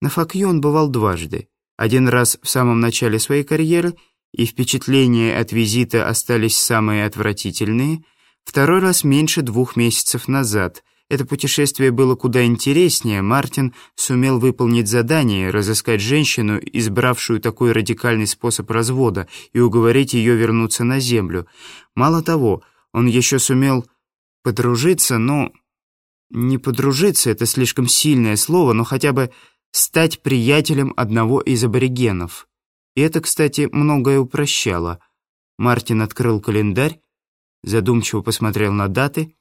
На Факью он бывал дважды. Один раз в самом начале своей карьеры, и впечатления от визита остались самые отвратительные. Второй раз меньше двух месяцев назад. Это путешествие было куда интереснее. Мартин сумел выполнить задание, разыскать женщину, избравшую такой радикальный способ развода, и уговорить ее вернуться на землю. Мало того, он еще сумел подружиться, но... Не подружиться — это слишком сильное слово, но хотя бы стать приятелем одного из аборигенов. И это, кстати, многое упрощало. Мартин открыл календарь, задумчиво посмотрел на даты.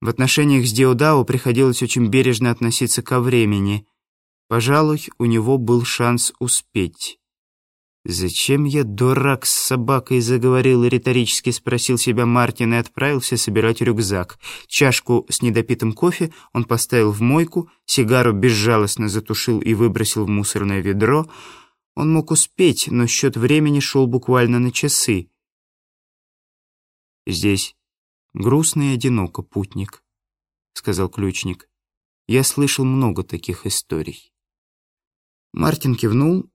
В отношениях с Диодао приходилось очень бережно относиться ко времени. Пожалуй, у него был шанс успеть. «Зачем я, дурак, с собакой заговорил?» — риторически спросил себя Мартин и отправился собирать рюкзак. Чашку с недопитым кофе он поставил в мойку, сигару безжалостно затушил и выбросил в мусорное ведро. Он мог успеть, но счет времени шел буквально на часы. «Здесь грустно и одиноко, путник», — сказал ключник. «Я слышал много таких историй». Мартин кивнул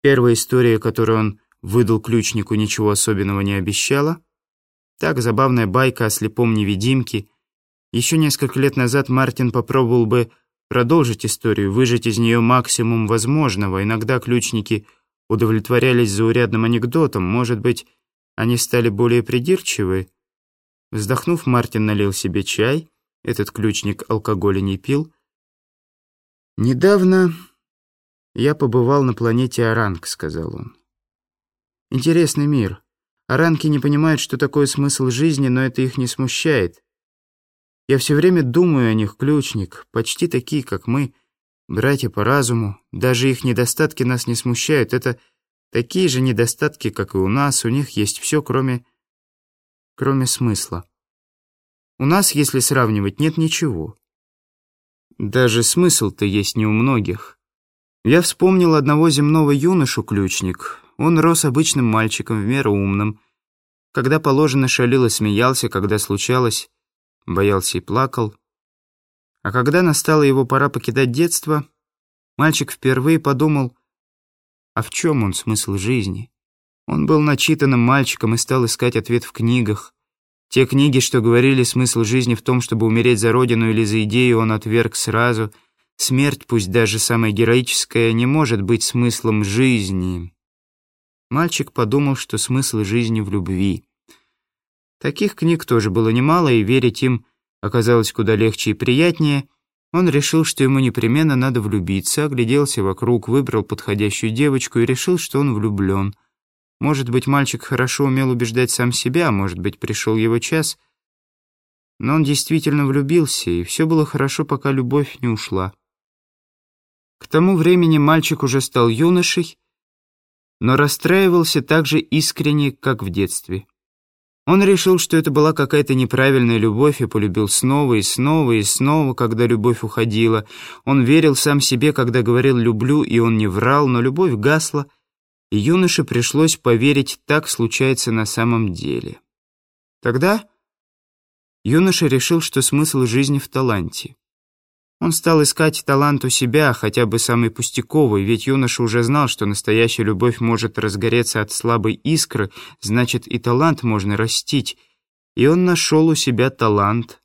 Первая история, которую он выдал ключнику, ничего особенного не обещала. Так, забавная байка о слепом невидимке. Еще несколько лет назад Мартин попробовал бы продолжить историю, выжать из нее максимум возможного. Иногда ключники удовлетворялись заурядным анекдотом. Может быть, они стали более придирчивы? Вздохнув, Мартин налил себе чай. Этот ключник алкоголя не пил. Недавно «Я побывал на планете Аранг», — сказал он. «Интересный мир. Аранки не понимают, что такое смысл жизни, но это их не смущает. Я все время думаю о них, ключник, почти такие, как мы, братья по разуму. Даже их недостатки нас не смущают. Это такие же недостатки, как и у нас. У них есть все, кроме... кроме смысла. У нас, если сравнивать, нет ничего. Даже смысл-то есть не у многих». Я вспомнил одного земного юношу-ключник. Он рос обычным мальчиком, в меру умным. Когда положено, шалил и смеялся, когда случалось, боялся и плакал. А когда настала его пора покидать детство, мальчик впервые подумал, а в чем он смысл жизни? Он был начитанным мальчиком и стал искать ответ в книгах. Те книги, что говорили смысл жизни в том, чтобы умереть за родину или за идею, он отверг сразу — Смерть, пусть даже самая героическая, не может быть смыслом жизни. Мальчик подумал, что смысл жизни в любви. Таких книг тоже было немало, и верить им оказалось куда легче и приятнее. Он решил, что ему непременно надо влюбиться, огляделся вокруг, выбрал подходящую девочку и решил, что он влюблен. Может быть, мальчик хорошо умел убеждать сам себя, может быть, пришел его час. Но он действительно влюбился, и все было хорошо, пока любовь не ушла. К тому времени мальчик уже стал юношей, но расстраивался так же искренне, как в детстве. Он решил, что это была какая-то неправильная любовь и полюбил снова и снова и снова, когда любовь уходила. Он верил сам себе, когда говорил «люблю», и он не врал, но любовь гасла, и юноше пришлось поверить, так случается на самом деле. Тогда юноша решил, что смысл жизни в таланте. Он стал искать талант у себя, хотя бы самый пустяковый, ведь юноша уже знал, что настоящая любовь может разгореться от слабой искры, значит, и талант можно растить. И он нашел у себя талант,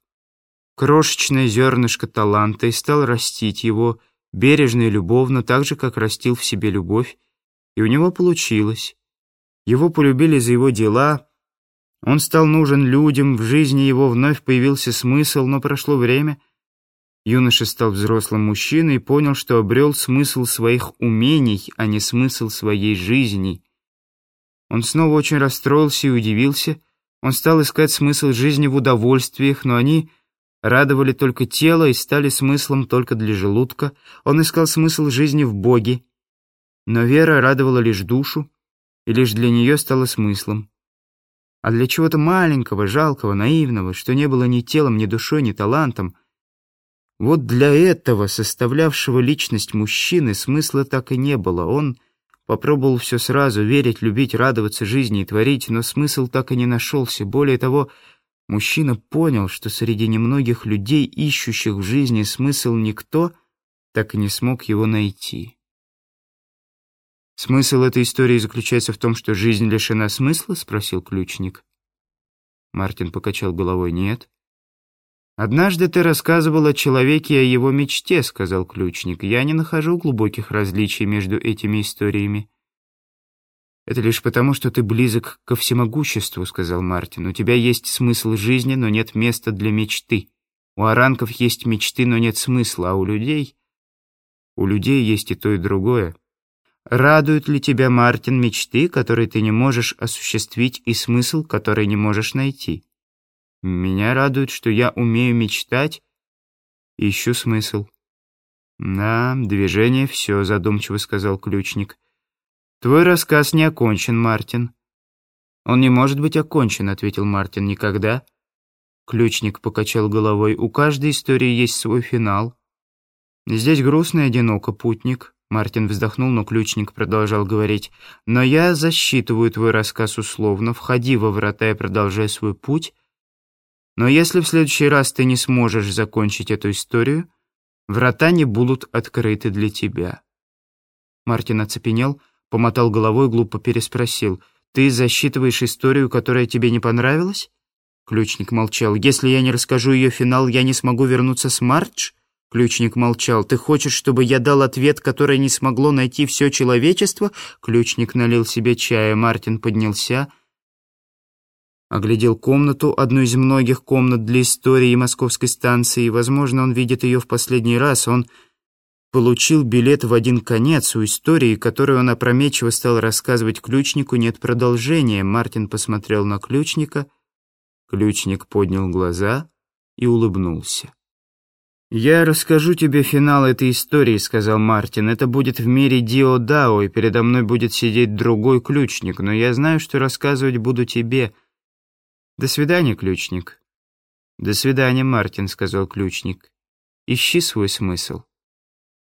крошечное зернышко таланта, и стал растить его, бережно и любовно, так же, как растил в себе любовь. И у него получилось. Его полюбили за его дела, он стал нужен людям, в жизни его вновь появился смысл, но прошло время — Юноша стал взрослым мужчиной и понял, что обрел смысл своих умений, а не смысл своей жизни. Он снова очень расстроился и удивился. Он стал искать смысл жизни в удовольствиях, но они радовали только тело и стали смыслом только для желудка. Он искал смысл жизни в Боге. Но вера радовала лишь душу, и лишь для нее стала смыслом. А для чего-то маленького, жалкого, наивного, что не было ни телом, ни душой, ни талантом — вот для этого, составлявшего личность мужчины, смысла так и не было. Он попробовал все сразу, верить, любить, радоваться жизни и творить, но смысл так и не нашелся. Более того, мужчина понял, что среди немногих людей, ищущих в жизни смысл никто, так и не смог его найти. «Смысл этой истории заключается в том, что жизнь лишена смысла?» — спросил ключник. Мартин покачал головой. «Нет». «Однажды ты рассказывал о человеке и о его мечте», — сказал ключник. «Я не нахожу глубоких различий между этими историями». «Это лишь потому, что ты близок ко всемогуществу», — сказал Мартин. «У тебя есть смысл жизни, но нет места для мечты. У оранков есть мечты, но нет смысла, а у людей...» «У людей есть и то, и другое». Радуют ли тебя, Мартин, мечты, которые ты не можешь осуществить, и смысл, который не можешь найти? Меня радует, что я умею мечтать ищу смысл. Да, движение — все, задумчиво сказал ключник. Твой рассказ не окончен, Мартин. Он не может быть окончен, ответил Мартин, никогда. Ключник покачал головой. У каждой истории есть свой финал. Здесь грустно и одиноко, путник. Мартин вздохнул, но ключник продолжал говорить. «Но я засчитываю твой рассказ условно. Входи во врата и продолжай свой путь. Но если в следующий раз ты не сможешь закончить эту историю, врата не будут открыты для тебя». Мартин оцепенел, помотал головой, глупо переспросил. «Ты засчитываешь историю, которая тебе не понравилась?» Ключник молчал. «Если я не расскажу ее финал, я не смогу вернуться с Мардж?» Ключник молчал. «Ты хочешь, чтобы я дал ответ, который не смогло найти все человечество?» Ключник налил себе чая. Мартин поднялся, оглядел комнату, одну из многих комнат для истории московской станции. Возможно, он видит ее в последний раз. Он получил билет в один конец. У истории, которую он опрометчиво стал рассказывать ключнику, нет продолжения. Мартин посмотрел на ключника. Ключник поднял глаза и улыбнулся. «Я расскажу тебе финал этой истории», — сказал Мартин. «Это будет в мире Дио Дао, и передо мной будет сидеть другой ключник, но я знаю, что рассказывать буду тебе. До свидания, ключник». «До свидания, Мартин», — сказал ключник. «Ищи свой смысл».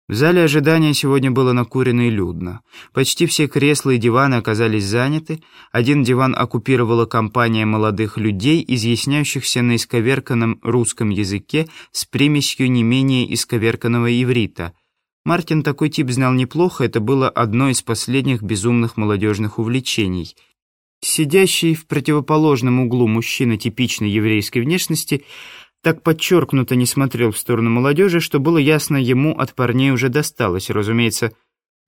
В зале ожидания сегодня было накурено и людно. Почти все кресла и диваны оказались заняты. Один диван оккупировала компания молодых людей, изъясняющихся на исковерканном русском языке с примесью не менее исковерканного иврита. Мартин такой тип знал неплохо, это было одно из последних безумных молодежных увлечений. Сидящий в противоположном углу мужчина типичной еврейской внешности – так подчеркнуто не смотрел в сторону молодежи, что было ясно, ему от парней уже досталось. Разумеется,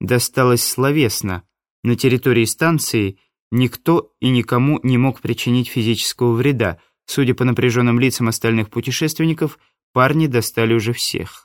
досталось словесно. На территории станции никто и никому не мог причинить физического вреда. Судя по напряженным лицам остальных путешественников, парни достали уже всех.